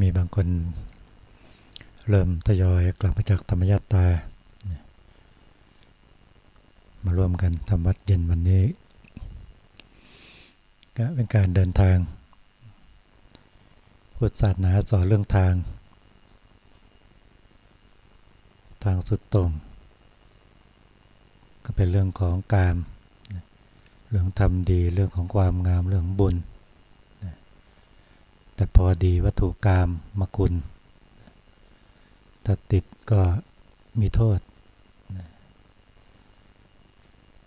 มีบางคน เริ่มทยอยกลับมาจากธรรมยาตา มาร่วมกันทำวัดเย็นวันนี้ ก็เป็นการเดินทางพุทธศาสนาสอนเรื่องทาง ทางสุดตรง ก็เป็นเรื่องของกามเรื่องทำดีเรื่องของความงามเรื่องบุญ แต่พอดีวัตถุกรรมมคุณถ้าติดก็มีโทษ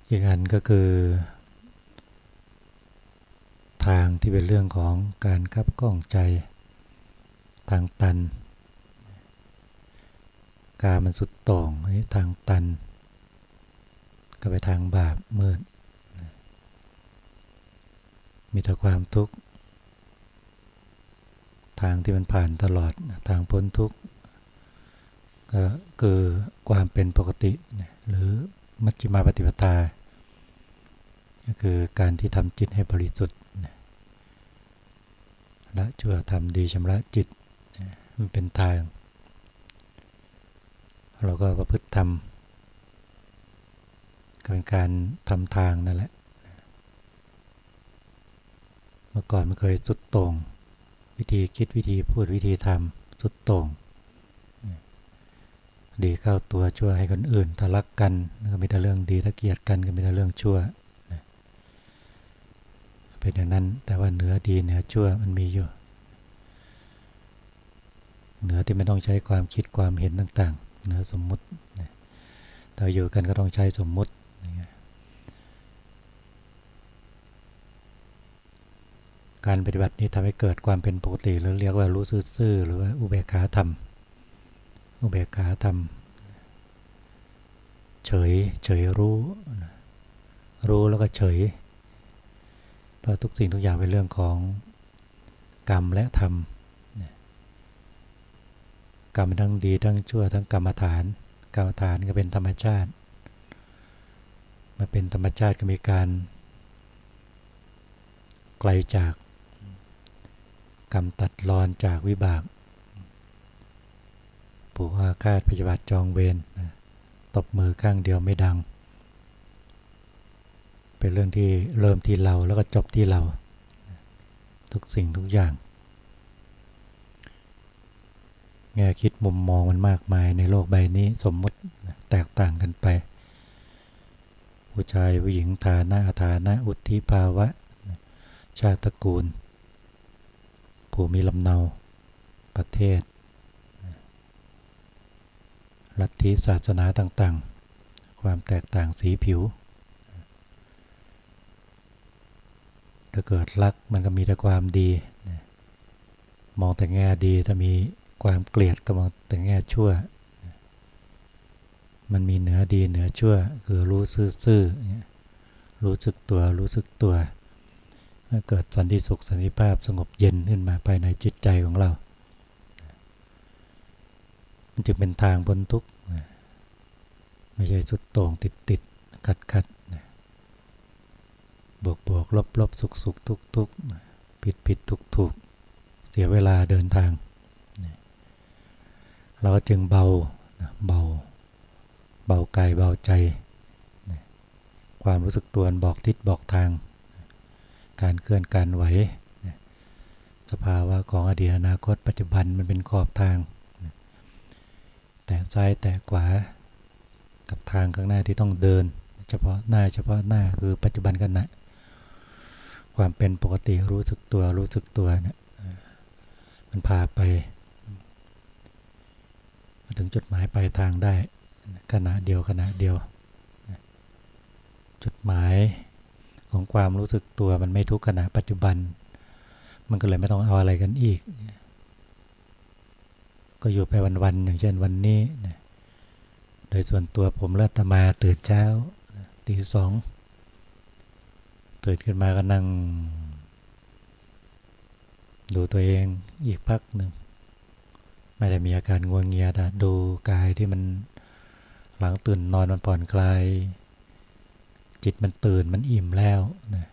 อีกอันก็คือ ทางที่เป็นเรื่องของการคับกล้องใจ ทางตัน กามันสุดต่งทางตัน ก็ไปทางบาปมืด มีแต่ความทุกข์ ทางที่มันผ่านตลอดทางพ้นทุกข์ก็คือความเป็นปกติ หรือมัชฌิมาปฏิปทา ก็คือการที่ทำจิตให้บริสุทธิ์ละชั่วทำดีชำระจิตมันเป็นทาง เราก็ประพฤติทำก็เป็นการทำทางนั่นแหละ เมื่อก่อนมันเคยสุดตรง วิธีคิดวิธีพูดวิธีทำสุดตรงดีเข้าตัวชั่วให้คนอื่นถ้ารักกันก็มีแต่เรื่องดีถ้าเกลียดกันก็มีแต่เรื่องชั่วเป็นอย่างนั้นแต่ว่าเหนือดีเหนือชั่วมันมีอยู่ เหนือที่ไม่ต้องใช้ความคิดความเห็นต่าง ๆ เหนือสมมุติแต่อยู่กันก็ต้องใช้สมมุติ การปฏิบัตินี้ทำให้เกิดความเป็นปกติหรือเรียกว่ารู้ซื่อหรือว่าอุเบกขาธรรม อุเบกขาธรรม เฉยเฉยรู้ รู้แล้วก็เฉย เพราะทุกสิ่งทุกอย่างเป็นเรื่องของกรรมและธรรม กรรมทั้งดีทั้งชั่วทั้งกรรมฐาน กรรมฐานก็เป็นธรรมชาติมาเป็นธรรมชาติก็มีการไกลจาก กรรมตัดรอนจากวิบากผูกอาฆาตปฏิบัติจองเวรตบมือข้างเดียวไม่ดัง เป็นเรื่องที่เริ่มที่เราแล้วก็จบที่เรา ทุกสิ่งทุกอย่าง แง่คิดมุมมองมันมากมายในโลกใบนี้สมมุติแตกต่างกันไป ผู้ชายผู้หญิงฐานะฐานะอุทิภาวะ ชาติตระกูล ผู้มีลำเนาประเทศ ลัทธิศาสนาต่างๆ ความแตกต่างสีผิว ถ้าเกิดรักมันก็มีแต่ความดี มองแต่แง่ดีถ้ามีความเกลียดก็มองแต่แง่ชั่ว มันมีเหนือดีเหนือชั่วคือรู้ซื่อๆรู้สึกตัวรู้สึกตัวเมื่อ เกิดสันติสุขสันติภาพสงบเย็นขึ้นมาภายในจิตใจของเรา มันจึงเป็นทางบนทุกข์ไม่ใช่สุดโต่งติดติดขัดขัดบวกบวกลบลบสุกสุกทุกทุกผิดผิดถูกถูกเสียเวลาเดินทาง เราก็จึงเบาเบา เบากายเบาใจ ความรู้สึกตัวบอกทิศบอกทาง การเคลื่อนการไหว สภาวะของอดีตอนาคตปัจจุบันมันเป็นขอบทาง แต่ซ้ายแต่ขวากับทางข้างหน้าที่ต้องเดิน เฉพาะหน้าเฉพาะหน้าคือปัจจุบันกันนะความเป็นปกติรู้สึกตัวรู้สึกตัวเนะี่ยมันพาไปมาถึงจุดหมายปลายทางได้ขณะเดียวขณะเดียว จุดหมาย ของความรู้สึกตัวมันไม่ทุกขณะปัจจุบัน มันก็เลยไม่ต้องเอาอะไรกันอีก ก็อยู่ไปวันๆอย่างเช่นวันนี้นะโดยส่วนตัวผมเลิศมาตื่นเช้าตีสองตื่นขึ้นมาก็นั่ง ดูตัวเองอีกพักหนึ่งไม่ได้มีอาการงวงเงียแต่ดูกายที่มันหลังตื่นนอนมันผ่อนคลาย จิตมันตื่นมันอิ่มแล้วนะ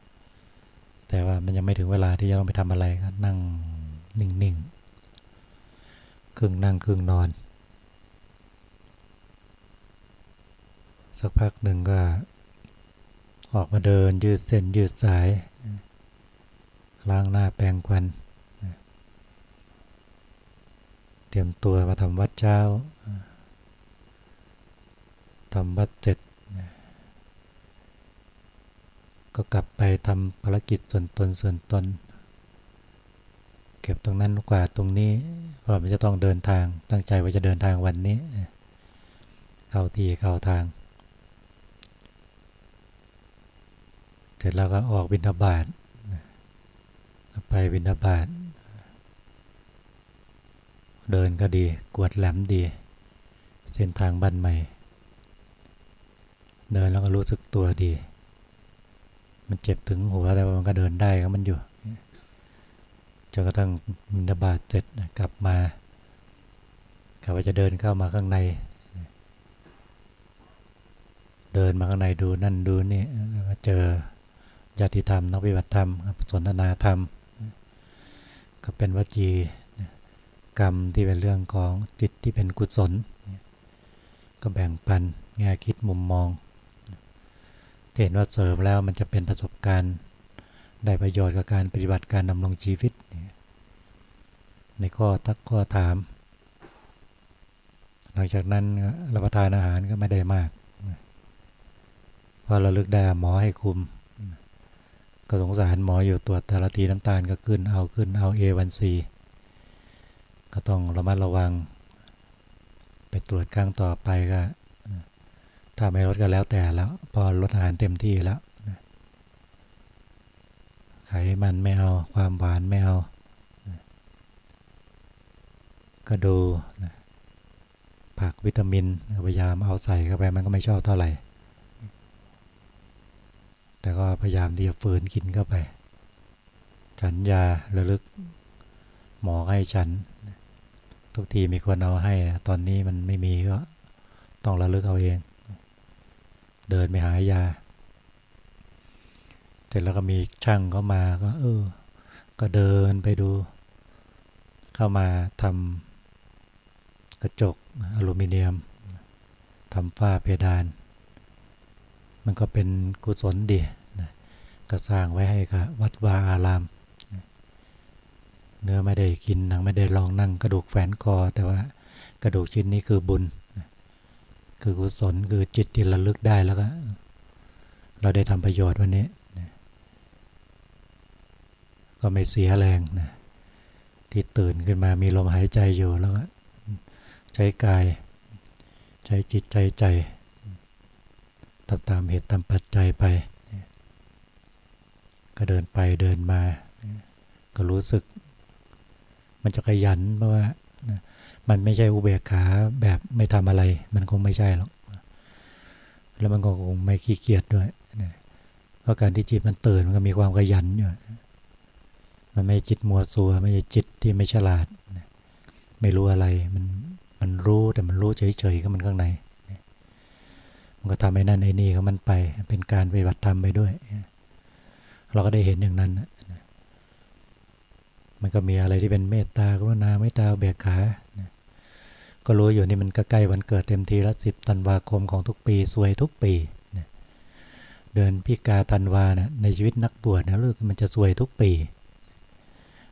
แต่ว่ามันยังไม่ถึงเวลาที่จะต้องไปทำอะไรก็นั่งนิ่งๆครึ่งนั่งครึ่งนอน สักพักหนึ่งก็ออกมาเดินยืดเส้นยืดสาย ล้างหน้าแปรงควันเตรียมตัวมาทำวัดเช้าทำวัดเสร็จ ก็กลับไปทำภารกิจส่วนตนส่วนตน เก็บตรงนั้นกว่าตรงนี้เพราะมันจะต้องเดินทางตั้งใจว่าจะเดินทางวันนี้ เข้าที่เข้าทาง เสร็จแล้วก็ออกบินทบาทไปบินทบาทเดินก็ดีกวดแหลมดี เส้นทางบ้านใหม่ เดินแล้วก็รู้สึกตัวดี มันเจ็บถึงหัวแต่ว่ามันก็เดินได้ก็มันอยู่จนกระทั่งมินบาตเสร็จกลับมากลับว่าจะเดินเข้ามาข้างใน เดินมาข้างในดูนั่นดูนี่เจอญาติธรรมนักวิบัติธรรมสนทนาธรรม ก็เป็นวจีกรรมที่เป็นเรื่องของจิตที่เป็นกุศล ก็แบ่งปันแง่คิดมุมมอง เห็นว่าเสริมแล้วมันจะเป็นประสบการณ์ได้ประโยชน์กับการปฏิบัติการดำรงชีวิต ในข้อทักข้อถาม หลังจากนั้นรับประทานอาหารก็ไม่ได้มาก พอเราลึกได้หมอให้คุม ก็สงสารหมออยู่ตรวจแต่ละทีน้ำตาลก็ขึ้นเอาขึ้นเอาเอวันซีก็ต้องระมัดระวัง ไปตรวจครั้งต่อไปก็ ถ้าไม่ลดก็แล้วแต่แล้ว พอลดอาหารเต็มที่แล้วไขมันไม่เอาความหวานไม่เอาก็ดูผักวิตามินพยายามเอาใส่เข้าไปมันก็ไม่ชอบเท่าไหร่ แต่ก็พยายามที่จะฝืนกินเข้าไปฉันยาระลึกหมอให้ฉัน ทุกทีมีคนเอาให้ ตอนนี้มันไม่มีก็ต้องระลึกเอาเอง เดินไปหายา เสร็จแล้วก็มีช่างเข้ามาก็ เออ ก็เดินไปดู เข้ามาทำกระจกอลูมิเนียมทำฝ้าเพดาน มันก็เป็นกุศลดีนะก็สร้างไว้ให้กับวัดวาอาราม เนื้อไม่ได้กินนังไม่ได้ลองนั่งกระดูกแฝนคอแต่ว่ากระดูกชิ้นนี้คือบุญ คือกุศลคือจิตที่ระลึกได้แล้วก็เราได้ทำประโยชน์วันนี้ก็ไม่เสียแรงนะที่ตื่นขึ้นมามีลมหายใจอยู่แล้วก็ใช้กาย ใช้จิตใจใจตามตามเหตุตามปัจจัยไป ก็เดินไปเดินมา ก็รู้สึก มันจะขยันเพราะว่า มันไม่ใช่อุเบกขาแบบไม่ทำอะไร มันคงไม่ใช่หรอก แล้วมันก็คงไม่ขี้เกียจด้วยเพราะการที่จิตมันตื่นมันก็มีความขยันอยู่ มันไม่จิตมัวซัว ไม่ใช่จิตที่ไม่ฉลาด ไม่รู้อะไร มันมันรู้แต่มันรู้เฉยๆก็มันข้างใน มันก็ทำให้นั่นไอ้นี่ก็มันไป เป็นการปฏิบัติธรรมไปด้วย เราก็ได้เห็นอย่างนั้น มันก็มีอะไรที่เป็นเมตตากรุณาเมตตาเบียขา ก็รู้อยู่นี่มันก็ใกล้วันเกิดเต็มทีละสิบธันวาคมของทุกปีสวยทุกปีเดินพิกาธันวานะในชีวิตนักบวชนะรู้มันจะสวยทุกปี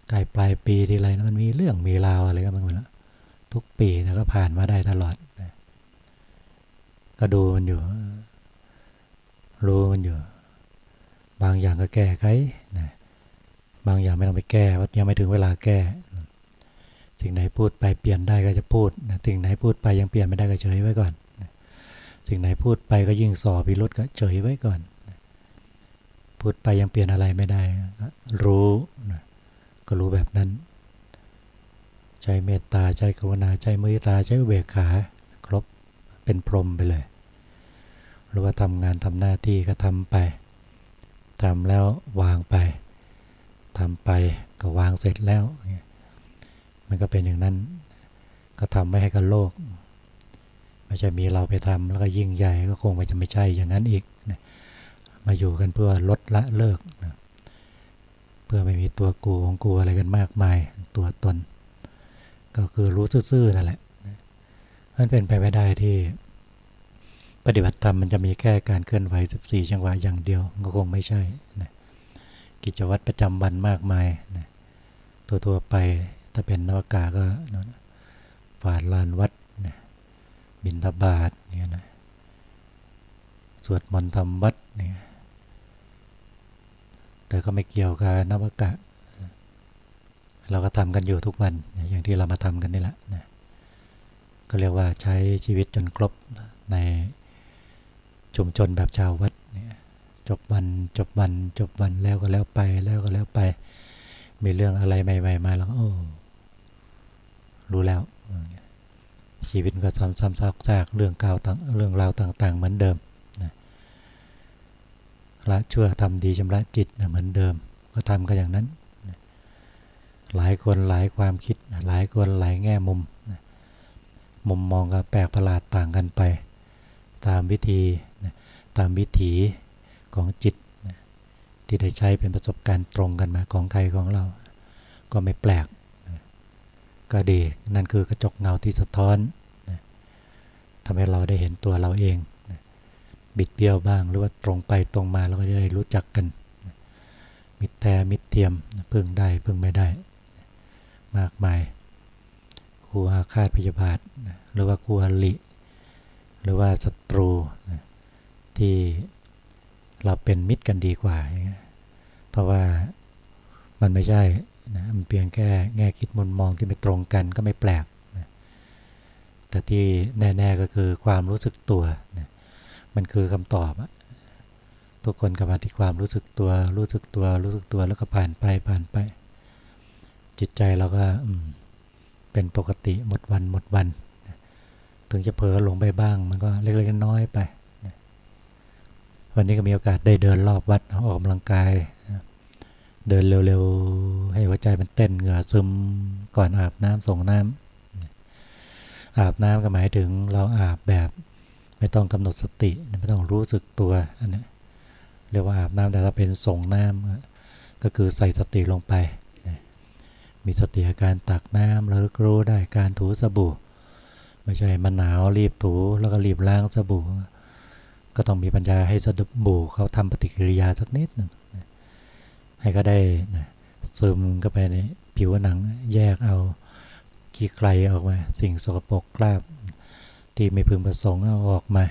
ใกล้ปลายปีทีไรนะมันมีเรื่องมีราวอะไรก็บ้างแล้วทุกปีนะก็ผ่านมาได้ตลอดก็ดูมันอยู่ รู้มันอยู่ บางอย่างก็แก้ไขนะบางอย่างไม่ต้องไปแก้ว่ายังไม่ถึงเวลาแก้ สิ่งไหนพูดไปเปลี่ยนได้ก็จะพูดสิ่งไหนพูดไปยังเปลี่ยนไม่ได้ก็เฉยไว้ก่อน สิ่งไหนพูดไปก็ยิ่งสอพิรุษก็เฉยไว้ก่อน พูดไปยังเปลี่ยนอะไรไม่ได้ รู้ก็รู้แบบนั้น ใจเมตตาใจกรุณาใจมือตาใจเวกขาครบเป็นพรหมไปเลย หรือว่าทำงานทำหน้าที่ก็ทำไปทำแล้ววางไปทำไปก็วางเสร็จแล้ว มันก็เป็นอย่างนั้น ก็ทำไม่ให้กับโลก ไม่ใช่มีเราไปทำแล้วก็ยิ่งใหญ่ก็คงไม่จะไม่ใช่อย่างนั้นอีกมาอยู่กันเพื่อลดละเลิกเพื่อไม่มีตัวกูของกูอะไรกันมากมายตัวตน ก็คือรู้ซื่อๆนั่นแหละมันเป็นไปไม่ได้ที่ ปฏิบัติธรรมมันจะมีแค่การเคลื่อนไหว 14 จังหวะอย่างเดียวก็คงไม่ใช่นะกิจวัตรประจำวันมากมายนะทั่วๆไป ถ้าเป็นนวากาก็ฝาดลานวัดนะบินทบาทเนี่ยนะสวดมนต์ทำวัดเนี่ยแต่ก็ไม่เกี่ยวกับนวากะ เราก็ทำกันอยู่ทุกวัน อย่างที่เรามาทำกันนี่แหละนะก็เรียกว่าใช้ชีวิตจนครบในชุมชนแบบชาววัดเนี่ยจบวันจบวันจบวันแล้วก็แล้วไปแล้วก็แล้วไป มีเรื่องอะไรใหม่ ๆ มาแล้วโอ้ รู้แล้ว ชีวิตก็ซ้ำๆซากๆเรื่องเก่าเรื่องราวต่าง ๆ เหมือนเดิมนะละชั่วทำดีชำระจิตเหมือนเดิม ก็ทำกันอย่างนั้นหลายคนหลายความคิดหลายคนหลายแง่มุมมุมมองก็แปลกประหลาดต่างกันไป ตามวิธีตามวิถีของจิตที่ได้ใช้เป็นประสบการณ์ตรงกันมาของใครของเรา ก็ไม่แปลก ก็ดี นั่นคือกระจกเงาที่สะท้อนทำให้เราได้เห็นตัวเราเองบิดเบี้ยวบ้างหรือว่าตรงไปตรงมาเราก็จะได้รู้จักกันมิตรแท้มิตรเทียมพึ่งได้พึ่งไม่ได้มากมายครูอาฆาตพยาบาทหรือว่าครูอลิ หรือว่าศัตรูที่เราเป็นมิตรกันดีกว่า เพราะว่ามันไม่ใช่ นะมันเพียงแค่แง่คิดมุมมองที่ไม่ตรงกันก็ไม่แปลกนะแต่ที่แน่ ๆก็คือความรู้สึกตัวนะมันคือคำตอบทุกคนกลับมาที่ความรู้สึกตัว รู้สึกตัว รู้สึกตัวแล้วก็ผ่านไปผ่านไป จิตใจเราก็เป็นปกติหมดวันหมดวัน ถึงจะเผลอหลงไปบ้าง มันก็เล็กๆน้อยไปวันนี้ก็มีโอกาสได้เดินรอบวัดออกกำลังกาย เดินเร็วๆ ให้หัวใจมันเต้นเหงื่อซึมก่อนอาบน้ำส่งน้ำอาบน้ำก็หมายถึงเราอาบแบบ ไม่ต้องกำหนดสติ ไม่ต้องรู้สึกตัวอันนี้เรียกว่าอาบน้ำแต่ถ้าเป็นส่งน้ำก็คือใส่สติลงไป มีสติอาการตักน้ำแล้วรู้ได้การถูสบู่ ไม่ใช่มันหนาวรีบถูแล้วก็รีบล้างสบู่ ก็ต้องมีปัญญาให้สะดุบูเขาทำปฏิกิริยาสักนิดหนึ่ง ให้ก็ได้ซึมเข้าไปในผิวหนังแยกเอาขี้ไกลออกมา สิ่งสกปรกคราบ ที่ไม่พึงประสงค์เอาออกมา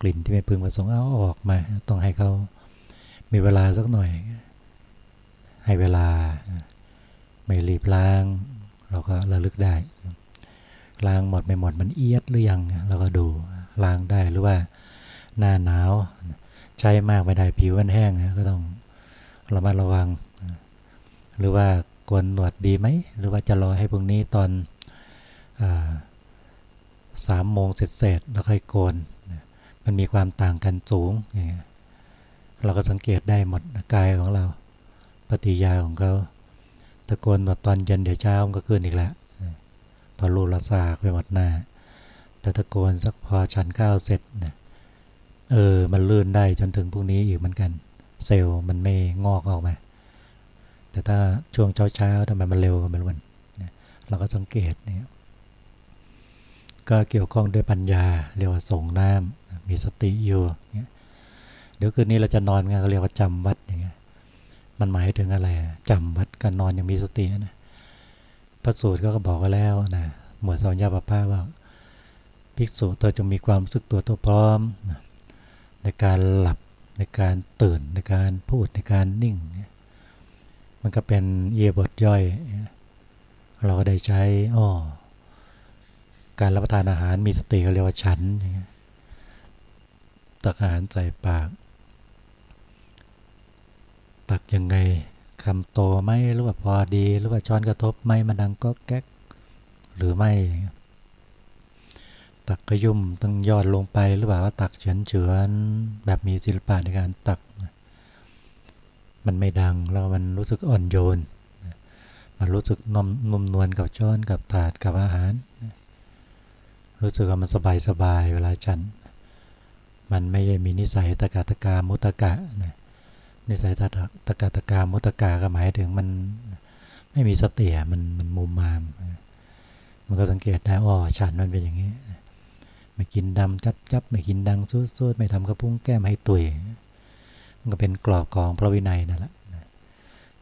กลิ่นที่ไม่พึงประสงค์เอาออกมา ต้องให้เขามีเวลาสักหน่อย ให้เวลาไม่รีบล้าง เราก็ระลึกได้ล้างหมดไม่หมดมันเอียดหรือยังเราก็ดูล้างได้หรือว่าหน้าหนาว ใช้มากไม่ได้ผิวมันแห้งก็ต้อง ระมัดระวัง หรือว่ากวนหนวดดีไหม หรือว่าจะรอให้พรุ่งนี้ตอนสามโมงเสร็จเสร็จแล้วค่อยโกน มันมีความต่างกันสูง เราก็สังเกตได้หมดกายของเรา ปฏิยาของเขาตะโกนหนวดตอนเย็นเดี๋ยวเช้าก็ขึ้นอีกแล้วพอรูละสากไปหมดหน้า แต่ตะโกนสักพอชันข้าวเสร็จเนี่ยเออ มันลื่นได้จนถึงพรุ่งนี้อีกเหมือนกัน เซลล์มันไม่งอกออกมา แต่ถ้าช่วงเช้าๆทำไมมันเร็วกันเป็นวันเราก็สังเกตเนี่ยก็เกี่ยวข้องด้วยปัญญา เรียกว่าส่งน้ำมีสติอยู่เดี๋ยวคืนนี้เราจะนอนกันเรียกว่าจำวัดอย่างเงี้ยมันหมายถึงอะไรจำวัดการนอนยังมีสตินะพระสูตรก็บอกไว้แล้วนะหมวดสัญญาปภาว่าภิกษุเธอจงมีความรู้สึกตัวตัวพร้อม ในการหลับ ในการตื่นในการพูดในการนิ่ง มันก็เป็นเยบทย่อย เราก็ได้ใช้อ้อการรับประทานอาหารมีสติเขาเรียกว่าฉันตักอาหารใส่ปาก ตักยังไงคำโตไหมหรือว่าพอดี หรือว่าช้อนกระทบไหมมันดังก็แก๊กหรือไม่ ตักกระยุ่มต้องยอดลงไปหรือเปล่าว่าตักเฉือนเฉือนแบบมีศิลปะในการตัก มันไม่ดังแล้วมันรู้สึกอ่อนโยน มันรู้สึกนุ่มนุ่มนวลกับช้อนกับถาดกับอาหาร รู้สึกว่ามันสบายสบายเวลาฉัน มันไม่ได้มีนิสัยตะกาตะกามุตะกะนิสัยตะตะกาตะกามุตะกะก็หมายถึงมันไม่มีสติมันมันมุมมามมันก็สังเกตได้อ๋อฉันมันเป็นอย่างนี้ ไม่กินดำจับจับไม่กินดังซูดซูดไม่ทำกระพุ้งแก้มให้ตุยมันก็เป็นกรอบของพระวินัยนั่นแหละ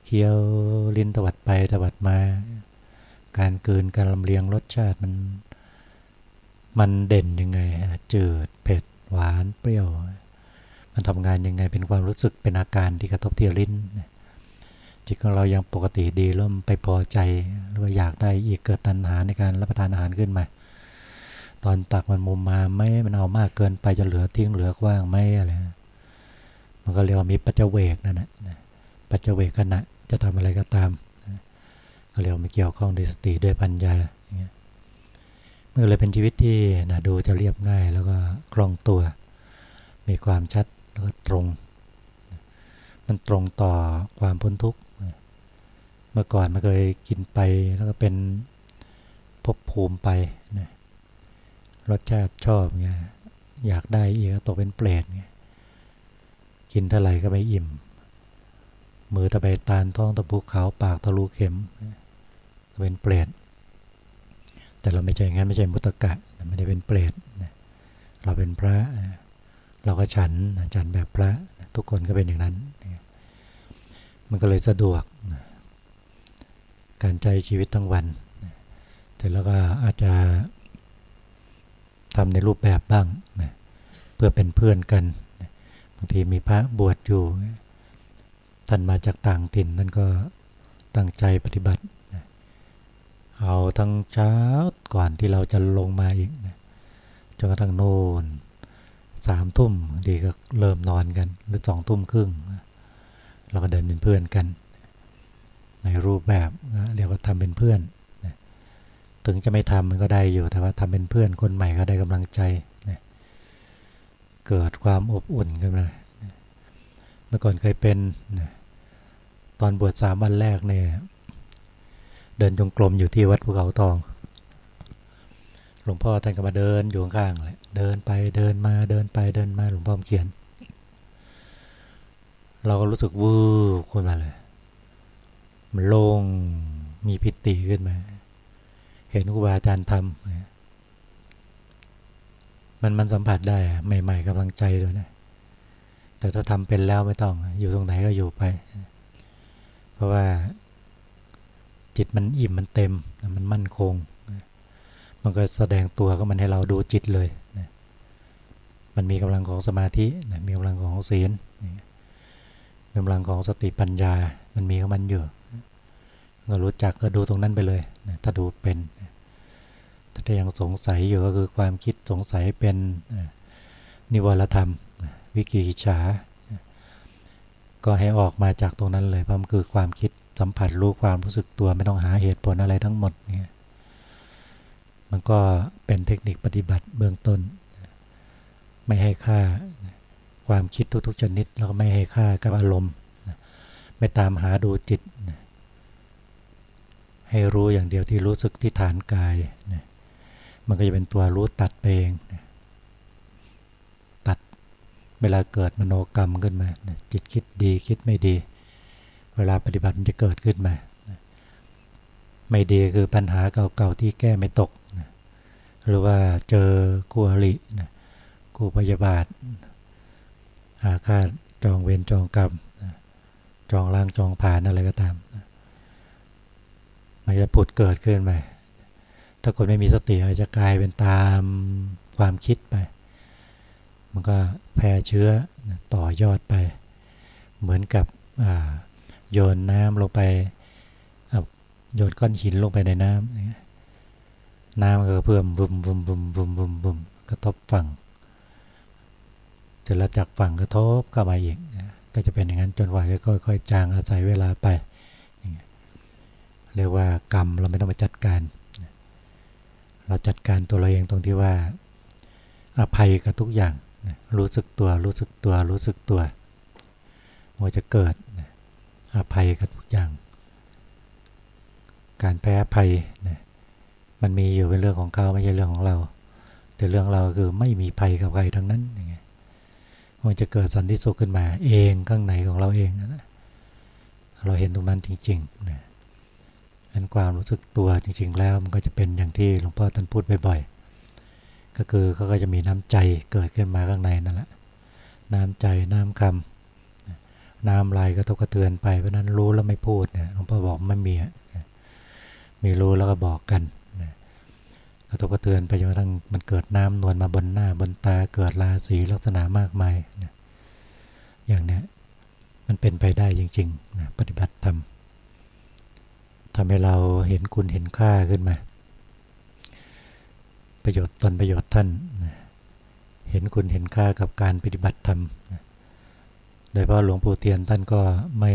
เคี้ยวลิ้นตวัดไปตวัดมา การเกินการลำเลียงรสชาติมันมันเด่นยังไงจืดเผ็ดหวานเปรี้ยว มันทำงานยังไงเป็นความรู้สึกเป็นอาการที่กระทบที่ลิ้นจิตของเรายังปกติดีเริ่มไปพอใจหรือว่าอยากได้อีกเกิดตัณหาในการรับประทานอาหารขึ้นมา ตอนตักมันมุมมาไม่มันเอามากเกินไปจะเหลือทิ้งเหลือกว้างไม่อะไรมันก็เรียกว่ามีปัจเจเวกนั่นแหละปัจเจเวกขณะจะทำอะไรก็ตามก็เรียกว่าไม่เกี่ยวข้องด้วยสติด้วยปัญญาอย่างเงี้ยมันก็เลยเป็นชีวิตที่นะดูจะเรียบง่ายแล้วก็คล่องตัว มีความชัดแล้วก็ตรง มันตรงต่อความพ้นทุกข์เมื่อก่อนมันเคยกินไปแล้วก็เป็นภพภูมิไปนะ รสชาติชอบเงี้ยอยากได้อีกตกเป็นเปรตเงี้ยกินเท่าไหร่ก็ไม่อิ่ม มือตะไปตาลท้องตะปูขาวปากทะลุเข็มก็เป็นเปรตแต่เราไม่ใช่งั้นไม่ใช่มุตกะไม่ได้เป็นเปรตเราเป็นพระ เราก็ฉันฉันแบบพระ ทุกคนก็เป็นอย่างนั้น มันก็เลยสะดวก การใจชีวิตทั้งวันแต่แล้วก็อาจจะ ทำในรูปแบบบ้างนะเพื่อเป็นเพื่อนกันบางทีมีพระบวชอยู่ ท่านมาจากต่างถิ่นนั่นก็ตั้งใจปฏิบัติเอาทั้งเช้าก่อนที่เราจะลงมาอีกนะจนกระทั่งโน่นสามทุ่มดีก็เริ่มนอนกัน หรือสองทุ่มครึ่ง เราก็เดินเป็นเพื่อนกัน ในรูปแบบเรียกว่าทำเป็นเพื่อน ถึงจะไม่ทำมันก็ได้อยู่ แต่ว่าทำเป็นเพื่อนคนใหม่ก็ได้กำลังใจเกิดความอบอุ่นขึ้นมาเมื่อก่อนเคยเป็นตอนบวชสามวันแรกเนี่ยเดินจงกรมอยู่ที่วัดภูเขาทอง หลวงพ่อท่านก็มาเดินอยู่ข้างๆเลยเดินไปเดินมาเดินไปเดินมาหลวงพ่อเขียน เราก็รู้สึกวูบขึ้นมาเลย มันโล่งมีพิติขึ้นมา ห็นครูบาอาจารย์ทำมันมันสัมผัสได้ใหม่ๆกำลังใจเลยนะแต่ถ้าทำเป็นแล้วไม่ต้อง อยู่ตรงไหนก็อยู่ไป เพราะว่าจิตมันอิ่มมันเต็มมันมั่นคง มันก็แสดงตัวก็มันให้เราดูจิตเลยมันมีกำลังของสมาธิมีกำลังของศีลกำลังของสติปัญญา มันมีของมันอยู่ ก็รู้จักก็ดูตรงนั้นไปเลยถ้าดูเป็น ถ้ายังสงสัยอยู่ก็คือความคิดสงสัยเป็นนิวรธรรมวิกิกิจฉา ก็ให้ออกมาจากตรงนั้นเลยเพราะมันคือความคิดสัมผัสรู้ความรู้สึกตัวไม่ต้องหาเหตุผลอะไรทั้งหมดเนี่ยมันก็เป็นเทคนิคปฏิบัติเบื้องต้น ไม่ให้ค่าความคิดทุกๆชนิดแล้วก็ไม่ให้ค่ากับอารมณ์ ไม่ตามหาดูจิต ให้รู้อย่างเดียวที่รู้สึกที่ฐานกายมันก็จะเป็นตัวรู้ตัดเองตัดเวลาเกิดมโนกรรมขึ้นมาจิตคิดดีคิดไม่ดี เวลาปฏิบัติมันจะเกิดขึ้นมาไม่ดีคือปัญหาเก่าๆที่แก้ไม่ตกหรือว่าเจอกูอริกูพยาบาทอาฆาตจองเวรจองกรรมจองล่างจองผ่านอะไรก็ตาม มันจะผุดเกิดขึ้นมาถ้าคนไม่มีสติจะกลายเป็นตามความคิดไป มันก็แพร่เชื้อต่อยอดไป เหมือนกับโยนน้ำลงไปโยนก้อนหินลงไปในน้ำน้ำก็เพิ่มบุมบุมบุมบุมบุมบุมกระทบฝั่งจะละจากฝั่งกระทบเข้ามาอีก ก็จะเป็นอย่างนั้นจนกว่าจะค่อยๆ จางอาศัยเวลาไป เรียกว่ากรรมเราไม่ต้องไปจัดการ เราจัดการตัวเราเองตรงที่ว่า อภัยกับทุกอย่าง รู้สึกตัว รู้สึกตัว รู้สึกตัวว่าจะเกิด อภัยกับทุกอย่าง การแพ้ภัยนะมันมีอยู่เป็นเรื่องของเขาไม่ใช่เรื่องของเรา แต่เรื่องเราคือไม่มีภัยกับใครทั้งนั้นอย่างเงี้ยมันจะเกิดสันติสุขขึ้นมา เองข้างในของเราเองนะเราเห็นตรงนั้นจริงๆนะ นั้นความรู้สึกตัวจริงๆ แล้วมันก็จะเป็นอย่างที่หลวงพ่อท่านพูดบ่อยๆ ก็คือเขาก็จะมีน้ำใจเกิดขึ้นมาข้างในนั่นแหละ น้ำใจน้ำคำน้ำลายก็ทกกระเทือนไปเพราะนั้นรู้แล้วไม่พูดเนี่ยหลวงพ่อบอกไม่มีมีรู้แล้วก็บอกกันกระทบกระเทือนไปจนกระทั่งมันเกิดน้ำนวลมาบนหน้าบนตาเกิดราศีลักษณะมากมายอย่างนี้มันเป็นไปได้จริงๆนะปฏิบัติธรรม ทำให้เราเห็นคุณเห็นค่าขึ้นมา ประโยชน์ตนประโยชน์ท่าน เห็นคุณเห็นค่ากับการปฏิบัติธรรม โดยเพราะหลวงปู่เทียนท่านก็ไม่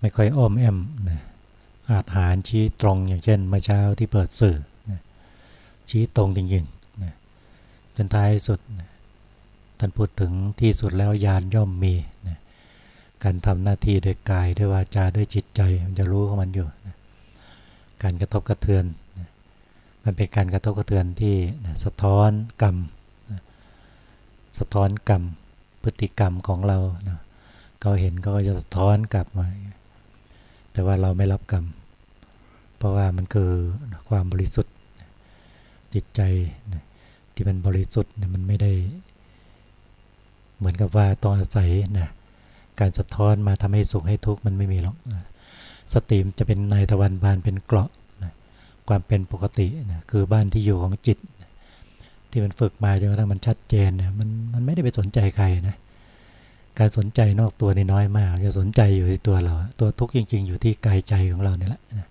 ไม่ค่อยอ้อมแอมนะอาจหารชี้ตรงอย่างเช่นเมื่อเช้าที่เปิดสื่อนะชี้ตรงจริงๆนะจนท้ายสุดนะท่านพูดถึงที่สุดแล้วยานย่อมมีนะ การทำหน้าที่ด้วยกายด้วยวาจาด้วยจิตใจมันจะรู้ของมันอยู่นะการกระทบกระเทือนนะมันเป็นการกระทบกระเทือนที่นะสะท้อนกรรมนะสะท้อนกรรมพฤติกรรมของเรานะเขาเห็นก็จะสะท้อนกลับมา แต่ว่าเราไม่รับกรรม เพราะว่ามันคือความบริสุทธิ์จิตใจที่มันบริสุทธิ์มันไม่ได้ เหมือนกับว่าต้องอาศัยนะ การสะท้อนมาทำให้สุขให้ทุกข์มันไม่มีหรอกสติมจะเป็นนายตะวันบานเป็นเกราะความเป็นปกตินะคือบ้านที่อยู่ของจิต ที่มันฝึกมาจนกระทั่งมันชัดเจนเนี่ยมันมันไม่ได้ไปสนใจใครนะการสนใจนอกตัวนี่น้อยมาก จะสนใจอยู่ที่ตัวเรา ตัวทุกข์จริง ๆ อยู่ที่กายใจของเราเนี่ยแหละนะ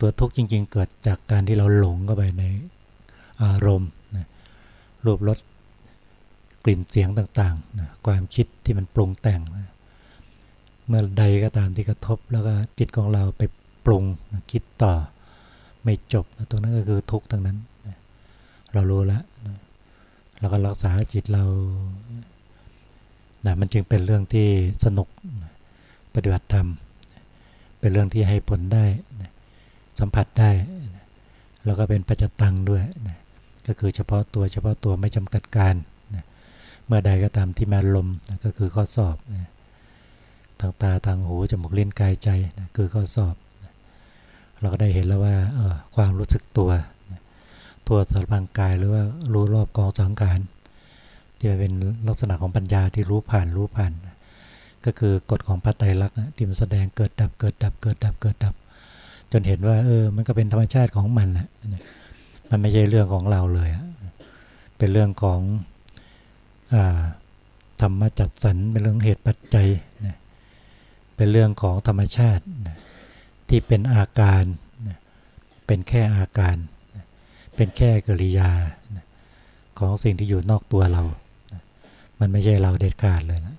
ตัวทุกข์จริง ๆ เกิดจากการที่เราหลงเข้าไปในอารมณ์นะรูปรส กลิ่นเสียงต่างๆนะความคิดที่มันปรุงแต่งนะเมื่อใดก็ตามที่กระทบแล้วก็จิตของเราไปปรุงนะคิดต่อไม่จบนะตรงนั้นก็คือทุกข์ทั้งนั้นนะเรารู้แล้วนะเราก็รักษาจิตเรานะมันจึงเป็นเรื่องที่สนุกนะปฏิบัติธรรม เป็นเรื่องที่ให้ผลได้นะสัมผัสได้นะแล้วก็เป็นปัจจตังด้วยนะก็คือเฉพาะตัวเฉพาะตัวไม่จำกัดการ เมื่อใดก็ตามที่มาลมนะก็คือข้อสอบนะทางตาทางหูจมูกเลิ้นกายใจนะคือข้อสอบนะเราก็ได้เห็นแล้วว่าความรู้สึกตัวนะตัวสารพังกายหรือว่ารู้รอบกองสังขารที่เป็นลักษณะของปัญญาที่รู้ผ่านรู้ผ่านนะก็คือกฎของพระไตรลักษณ์ที่มันแสดงเกิดดับเกิดดับเกิดดับเกิดดับ จนเห็นว่าเออมันก็เป็นธรรมชาติของมันนะมันไม่ใช่เรื่องของเราเลย เป็นเรื่องของ ธรรมจัดสรรเป็นเรื่องเหตุปัจจัยนะเป็นเรื่องของธรรมชาตินะที่เป็นอาการนะเป็นแค่อาการนะเป็นแค่กริยานะของสิ่งที่อยู่นอกตัวเรานะมันไม่ใช่เราเด็ดขาดเลยนะ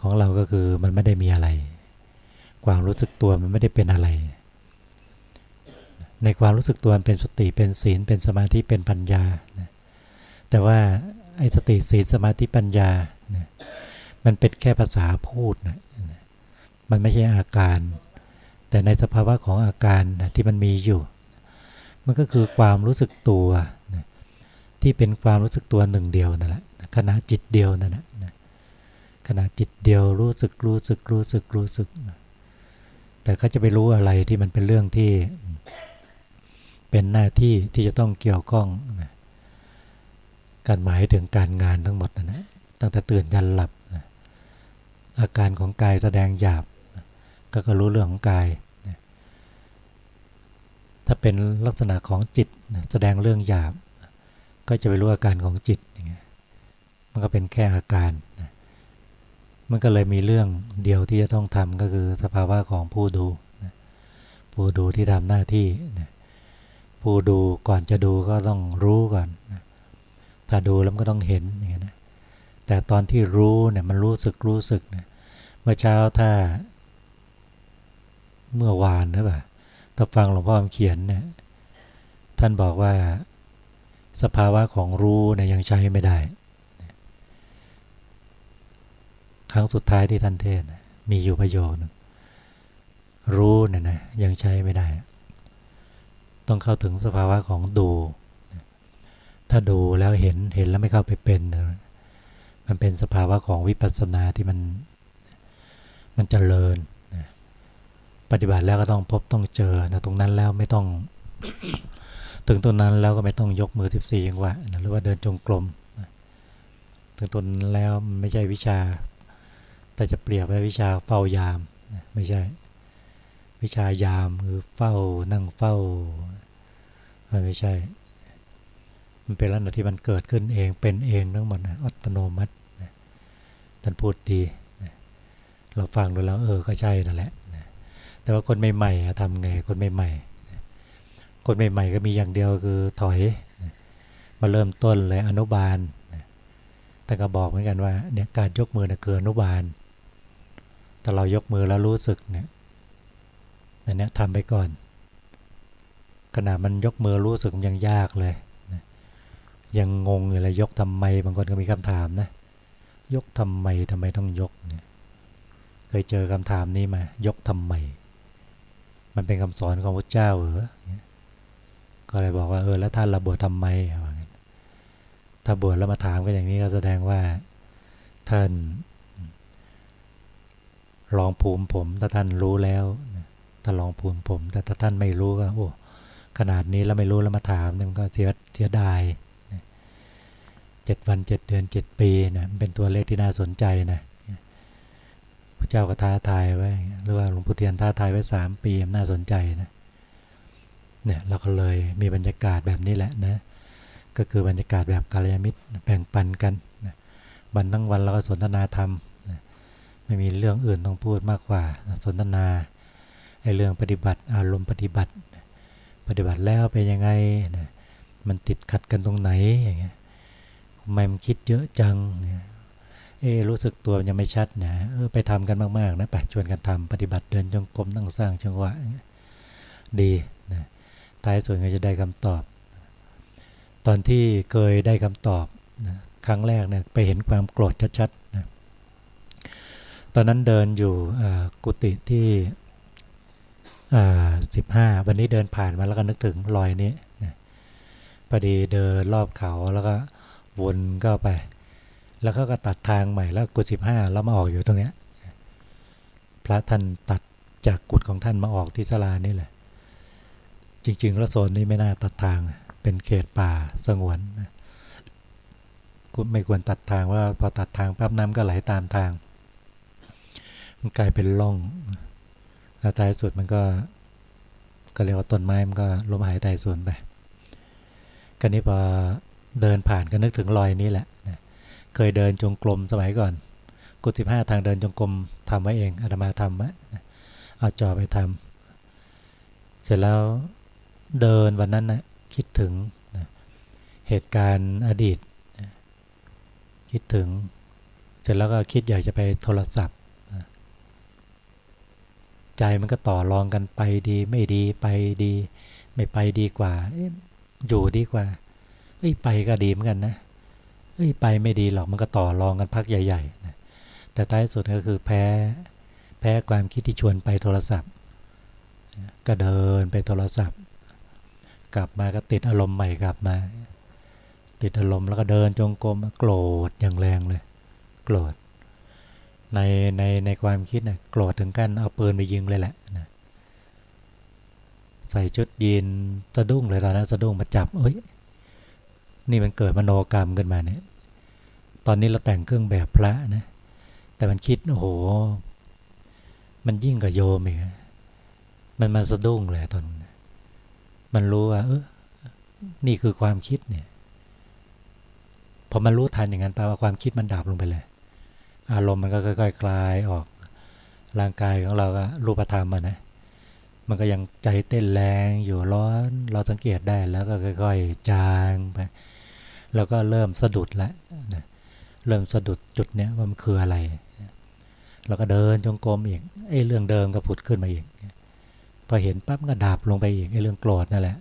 ของเราก็คือมันไม่ได้มีอะไร ความรู้สึกตัวมันไม่ได้เป็นอะไร ในความรู้สึกตัวเป็นสติเป็นศีลเป็นสมาธิเป็นปัญญานะแต่ว่า ไอ้สติสีสมาธิปัญญานะมันเป็นแค่ภาษาพูดนะมันไม่ใช่อาการ แต่ในสภาวะของอาการนะที่มันมีอยู่ มันก็คือความรู้สึกตัวนะที่เป็นความรู้สึกตัวหนึ่งเดียวนั่นแหละขณะจิตเดียวนั่นแหละขณะจิตเดียวรู้สึกรู้สึกรู้สึกรู้สึก แต่เขาจะไปรู้อะไรที่มันเป็นเรื่องที่เป็นหน้าที่ที่จะต้องเกี่ยวข้องนะ การหมายถึงการงานทั้งหมดนะนะตั้งแต่ตื่นยันหลับนะอาการของกายแสดงหยาบนะก็ก็รู้เรื่องของกายนะถ้าเป็นลักษณะของจิตนะแสดงเรื่องหยาบนะก็จะไปรู้อาการของจิตอย่างเงี้ยมันก็เป็นแค่อาการนะมันก็เลยมีเรื่องเดียวที่จะต้องทำก็คือสภาวะของผู้ดูนะผู้ดูที่ทำหน้าที่นะผู้ดูก่อนจะดูก็ต้องรู้ก่อนนะ ถ้าดูแล้วก็ต้องเห็นอย่างนี้นะแต่ตอนที่รู้เนี่ยมันรู้สึกรู้สึกเนี่ยเมื่อเช้าถ้า เมื่อวานหรือเปล่าถ้าฟังหลวงพ่อเขียนเนี่ยท่านบอกว่าสภาวะของรู้เนี่ยยังใช้ไม่ได้ ครั้งสุดท้ายที่ท่านเทศมีอยู่ประโยคนึงรู้เนี่ยนะยังใช้ไม่ได้ ต้องเข้าถึงสภาวะของดู ถ้าดูแล้วเห็นเห็นแล้วไม่เข้าไปเป็น มันเป็นสภาวะของวิปัสสนาที่มันมันจเจริญปฏิบัติแล้วก็ต้องพบต้องเจอนะตรงนั้นแล้วไม่ต้อง ถึงตรงนั้นแล้วก็ไม่ต้องยกมือสิบสี่จังวะนะหรือว่าเดินจงกรมถึงตรงนั้นแล้วไม่ใช่วิชา แต่จะเปรียบไว้วิชาเฝ้ายามไม่ใช่ วิชายามคือเฝ้านั่งเฝ้ามันไม่ใช่ มันเป็นลักษณะที่มันเกิดขึ้นเองเป็นเองทั้งหมดนะอัตโนมัตินะท่านพูดดีนะเราฟังดูแล้วเออก็ใช่นั่นแหละนะแต่ว่าคนใหม่ๆทำไงคนใหม่ๆนะคนใหม่ๆก็มีอย่างเดียวคือถอยนะมาเริ่มต้นเลยอนุบาลนะแต่ก็บอกเหมือนกันว่าเนี่ยการยกมือนะเกินอนุบาล แต่เรายกมือแล้วรู้สึกเนี่ยอันนี้ทำไปก่อนขณะมันยกมือรู้สึกยังยากเลย ยังงงอยู่เลยยกทำไมบางคนก็มีคำถามนะ ยกทำไมทำไมต้องยกเนี่ยเคยเจอคำถามนี้มา ยกทำไม มันเป็นคำสอนของพระเจ้าเหรอก็เลยบอกว่าเออแล้วท่านระบวชทำไมถ้าบวชแล้วมาถามกันอย่างนี้ก็แสดงว่า ท่านลองภูมิผม ถ้าท่านรู้แล้วถ้าลองภูมิผม แต่ถ้าท่านไม่รู้ก็โอ้ขนาดนี้แล้วไม่รู้แล้วมาถามมันก็เสียเสียดาย จ็ดวันเจ็ดเดือนเจ็ดปีนะเป็นตัวเลขที่น่าสนใจนะพระเจ้าก็ท้าทายไว้หรือว่าหลวงปู่เทียนท้าทายไว้สามปีน่าสนใจนะเนี่ยเราก็เลยมีบรรยากาศแบบนี้แหละนะก็คือบรรยากาศแบบกาลยามิตรแบ่งปันกันนะวันทั้งวันเราก็สนทนาธรรมนะไม่มีเรื่องอื่นต้องพูดมากกว่าสนทนาไอ้เรื่องปฏิบัติอารมณ์ปฏิบัติ ปฏิบัติแล้วเป็นยังไงนะมันติดขัดกันตรงไหนอย่างเงี้ย มมันคิดเยอะจังเนี่ยเอรู้สึกตัวยังไม่ชัดนะเออไปทำกันมากๆนะไปชวนกันทำปฏิบัติเดินจงกรมนั่งสร้างจังหวะดีนะท้ายสุดก็จะได้คำตอบ ตอนที่เคยได้คำตอบนะครั้งแรกเนี่ยไปเห็นความโกรธชัดๆนะตอนนั้นเดินอยู่กุฏิที่สิบห้าวันนี้เดินผ่านมาแล้วก็นึกถึงรอยนี้นะพอดีเดินรอบเขาแล้วก็ วนก็ไป แล้วก็ก็ตัดทางใหม่แล้วกุฏิสิบห้าแล้วมาออกอยู่ตรงเนี้ยพระท่านตัดจากกุฏของท่านมาออกที่ศาลานี่แหละ จริงๆแล้วโซนนี้ไม่น่าตัดทางเป็นเขตป่าสงวนไม่ควรตัดทางว่าพอตัดทางปั๊บน้ำก็ไหลตามทาง มันกลายเป็นล่องแล้วท้ายสุดมันก็ก็เรียกว่าต้นไม้มันก็ล้มหายตายสูญไปกันนี้พอ เดินผ่านก็นึกถึงรอยนี้แหละเคยเดินจงกรมสมัยก่อน กุศิบห้าทางเดินจงกรมทำไว้เองอาตมาทำไว้เอาจอไปทำเสร็จแล้วเดินวันนั้นนะคิดถึงนะเหตุการณ์อดีตคิดถึง เสร็จแล้วก็คิดอยากจะไปโทรศัพท์ใจมันก็ต่อรองกันไปดี ไม่ดีไปดี ไม่ไปดีกว่าอยู่ดีกว่า เอ้ยไปก็ดีเหมือนกันนะเอ้ยไปไม่ดีหรอกมันก็ต่อรองกันพักใหญ่ๆนะแต่ท้ายสุดก็คือแพ้แพ้ความคิดที่ชวนไปโทรศัพท์ ก็เดินไปโทรศัพท์ กลับมาก็ติดอารมณ์ใหม่กลับมา ติดอารมณ์แล้วก็เดินจงกรมโกรธอย่างแรงเลยโกรธในในในความคิดนะโกรธถึงกันเอาปืนไปยิงเลยแหละนะใส่ชุดยีนสะดุ้งเลยตอนนั้นสะดุ้งมาจับเอ้ย นี่มันเกิดมโนกรรมขึ้นมาเนี่ย ตอนนี้เราแต่งเครื่องแบบพระนะ แต่มันคิดโอ้โห มันยิ่งกับโยมอีกมันมาสะดุ้งเลยตอน มันรู้ว่า เออนี่คือความคิดเนี่ย พอมันรู้ทันอย่างนั้นแปลว่าความคิดมันดับลงไปเลย อารมณ์มันก็ค่อยๆคลายออก ร่างกายของเราก็รูปธรรมนะ มันก็ยังใจเต้นแรงอยู่ร้อน เราสังเกตได้แล้วก็ค่อย ๆ จางไป แล้วก็เริ่มสะดุดแล้วนะเริ่มสะดุดจุดเนี้ยว่ามันคืออะไรเราก็เดินจงกรมอีกไอ้เรื่องเดิมก็ผุดขึ้นมาอีก พอเห็นปั๊บก็ดับลงไปอีกไอ้เรื่องโกรธนั่นแหละ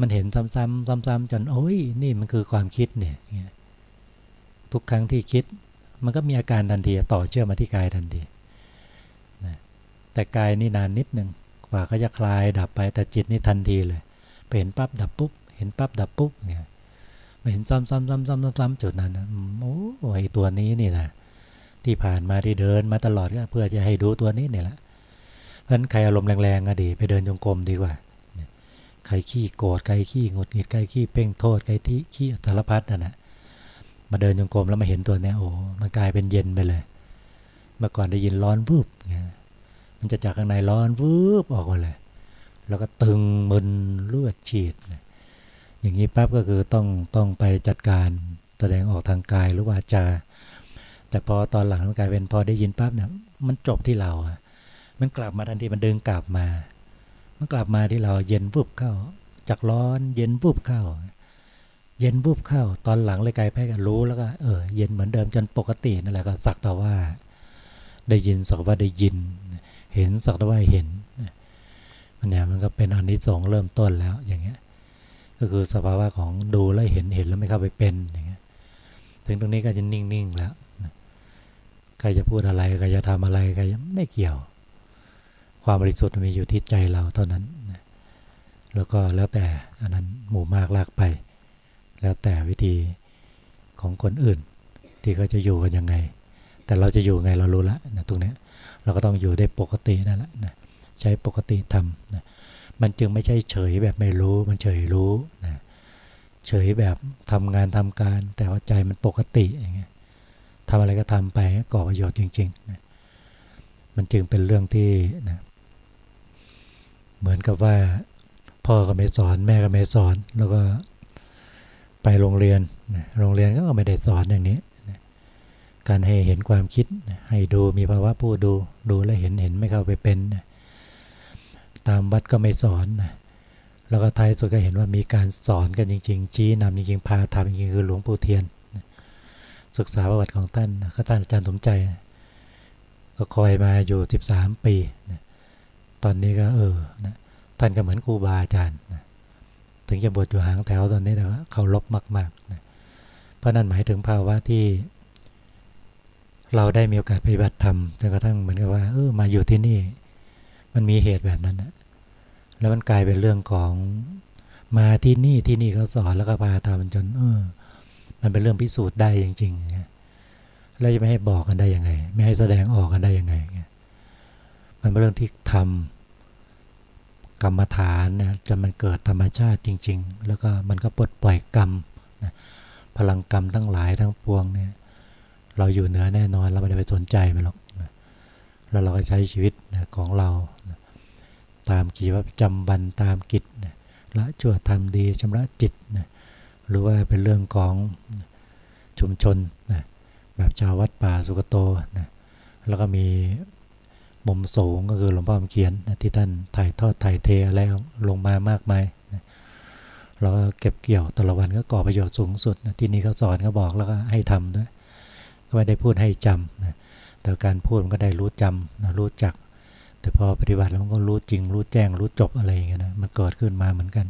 มันเห็นซ้ำๆซ้ำๆจนโอ้ยนี่มันคือความคิดเนี่ยทุกครั้งที่คิดมันก็มีอาการทันทีต่อเชื่อมาที่กายทันทีนะแต่กายนี่นานนิดหนึ่งกว่าเขาจะคลายดับไปแต่จิตนี่ทันทีเลยไปเห็นปั๊บดับปุ๊บ เห็นปั๊บดับปุ๊บเนี่ย มาเห็นซ้ำซ้ำซ้ำซ้ำซ้ำจุดนั้นนะโอ้ไอตัวนี้นี่นะที่ผ่านมาที่เดินมาตลอดก็เพื่อจะให้ดูตัวนี้เนี่ยแหละเพราะฉะนั้นใครอารมณ์แรงๆก็ดี ไปเดินจงกรมดีกว่าใครขี้โกรธใครขี้หงุดหงิดใครขี้เพ่งโทษใครที่ขี้สารพัดน่ะนะมาเดินจงกรมแล้วมาเห็นตัวเนี้ยโอ้มันกลายเป็นเย็นไปเลย เมื่อก่อนได้ยินร้อนวูบมันจะจากข้างในร้อนวูบออกมาเลย แล้วก็ตึงมึนเลือดฉีด อย่างนี้ปั๊บก็คือต้องต้องไปจัดการแสดงออกทางกายหรือว่าจา แต่พอตอนหลังมันกลายเป็นพอได้ยินปั๊บเนี่ยมันจบที่เราอะมันกลับมาทันทีมันดึงกลับมา มันกลับมาที่เราเย็นวุบเข้า จากร้อนเย็นวุบเข้า เย็นวุบเข้า ตอนหลังเลยกลายไปกันรู้แล้วก็เออเย็นเหมือนเดิมจนปกตินั่นแหละก็สักแต่ว่า ได้ยินสักว่าได้ยิน เห็นสักแต่ว่าเห็นมันเนี่ยมันก็เป็นอนนิสงส์เริ่มต้นแล้วอย่างเงี้ย ก็คือสภาวะของดูแล้วเห็นเห็นแล้วไม่เข้าไปเป็นอย่างเงี้ยถึงตรงนี้ก็จะนิ่งๆแล้วใครจะพูดอะไรใครจะทำอะไรใครไม่เกี่ยว ความบริสุทธิ์มีอยู่ที่ใจเราเท่านั้นแล้วก็แล้วแต่อันนั้นหมู่มากลากไป แล้วแต่วิธีของคนอื่น ที่เขาจะอยู่กันยังไง แต่เราจะอยู่ไงเรารู้ละนะตรงนี้เราก็ต้องอยู่ได้ปกตินั่นแหละนะใช้ปกติทำนะ มันจึงไม่ใช่เฉยแบบไม่รู้ มันเฉยรู้นะเฉยแบบทำงานทำการ แต่ว่าใจมันปกติอย่างเงี้ยทำอะไรก็ทำไปก่อประโยชน์จริงๆนะมันจึงเป็นเรื่องที่นะเหมือนกับว่าพ่อก็ไม่สอนแม่ก็ไม่สอนแล้วก็ไปโรงเรียนโรงเรียนก็ไม่ได้สอนอย่างนี้ การให้เห็นความคิดให้ดูมีภาวะผู้ดูดูและเห็นเห็นไม่เข้าไปเป็น ตามวัดก็ไม่สอนนะแล้วก็ท้ายสุดก็เห็นว่ามีการสอนกันจริง ๆ ชี้นำจริงๆพาทำจริงๆคือหลวงปู่เทียน ศึกษาประวัติของท่านก็ท่านอาจารย์สมใจ ก็คอยมาอยู่ 13 ปีตอนนี้ก็เออนะท่านก็เหมือนครูบาอาจารย์นะถึงจะบวชอยู่หางแถวตอนนี้แต่ว่าเขาลบมากๆนะเพราะนั่นหมายถึงภาวะที่ เราได้มีโอกาสปฏิบัติธรรมจนกระทั่งเหมือนกับว่าเออมาอยู่ที่นี่ มันมีเหตุแบบนั้นนะแล้วมันกลายเป็นเรื่องของมาที่นี่ที่นี่เขาสอนแล้วก็พาทำจนเออ มันเป็นเรื่องพิสูจน์ได้จริงๆแล้วจะไม่ให้บอกกันได้ยังไง ไม่ให้แสดงออกกันได้ยังไง มันเป็นเรื่องที่ทำกรรมฐานนะจนมันเกิดธรรมชาติจริง ๆ แล้วก็มันก็ปลดปล่อยกรรมนะพลังกรรมทั้งหลายทั้งปวงเนี่ย เราอยู่เหนือแน่นอนเราไม่ได้ไปสนใจมันหรอกนะแล้วเราก็ใช้ชีวิตนะของเรา ตามกิจวัตรประจำวันตามกิจนะละชั่วทำดีชำระจิตนะหรือว่าเป็นเรื่องของชุมชนนะแบบชาววัดป่าสุกโตนะแล้วก็มีมุมสูงก็คือหลวงพ่อเขียนนะที่ท่านถ่ายทอดถ่ายเทแล้วลงมามากมายนะเราก็เก็บเกี่ยวแต่ละวันก็ก่อประโยชน์สูงสุดนะที่นี่เขาสอนเขาบอกแล้วก็ให้ทำด้วยก็ไม่ได้พูดให้จำนะแต่การพูดมันก็ได้รู้จำนะรู้จัก แต่พอปฏิบัติแล้วมันก็รู้จริง รู้แจ้ง รู้จบอะไรอย่างเงี้ยนะมันเกิดขึ้นมาเหมือนกัน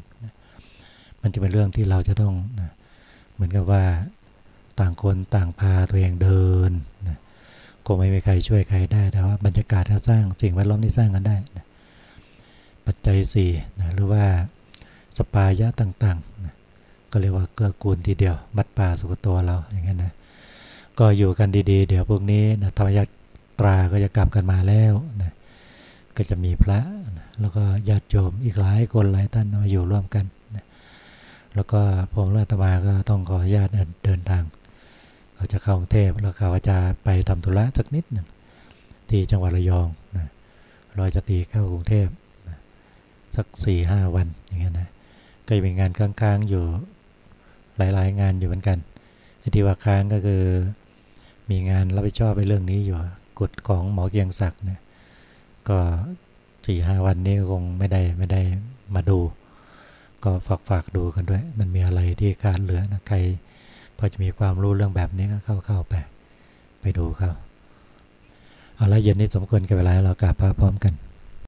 มันจะเป็นเรื่องที่เราจะต้องนะเหมือนกับว่าต่างคนต่างพาตัวเองเดินนะคงไม่มีใครช่วยใครได้ แต่ว่าบรรยากาศที่สร้างสิ่งแวดล้อมที่สร้างกันได้นะปัจจัยสี่นะหรือว่าสปายะต่างๆนะก็เรียกว่าเกื้อกูลทีเดียวบัดป่าสุขตัวเราอย่างนี้นนะก็อยู่กันดีๆ เดี๋ยวพวกนี้นะธรรมยตราก็จะกลับกันมาแล้วนะ ก็จะมีพระ แล้วก็ญาติโยมอีกหลายคนหลายท่านมาอยู่ร่วมกัน แล้วก็ผมรัตมาก็ต้องขออนุญาตเดินทางเขาจะเข้ากรุงเทพแล้วเขาจะไปทำธุระสักนิดหนึ่งที่จังหวัดระยองนะเราจะตีเข้ากรุงเทพนะสักสี่ห้าวันอย่างเงี้ยนะก็จะเป็นงานค้างๆอยู่หลายๆ งานอยู่เหมือนกันที่ว่าค้างก็คือมีงานรับผิดชอบไปเรื่องนี้อยู่กฎของหมอเกียงศักดิ์เนี่ย ก็สี่ห้าวันนี้คงไม่ได้ไม่ได้มาดู ก็ฝากฝากดูกันด้วย มันมีอะไรที่การเหลือนะใครพอจะมีความรู้เรื่องแบบนี้ก็เข้าเข้าไป ไปดูเขาเอาละเย็นนี้สมควรกับเวลาเรากราบพร้อมกัน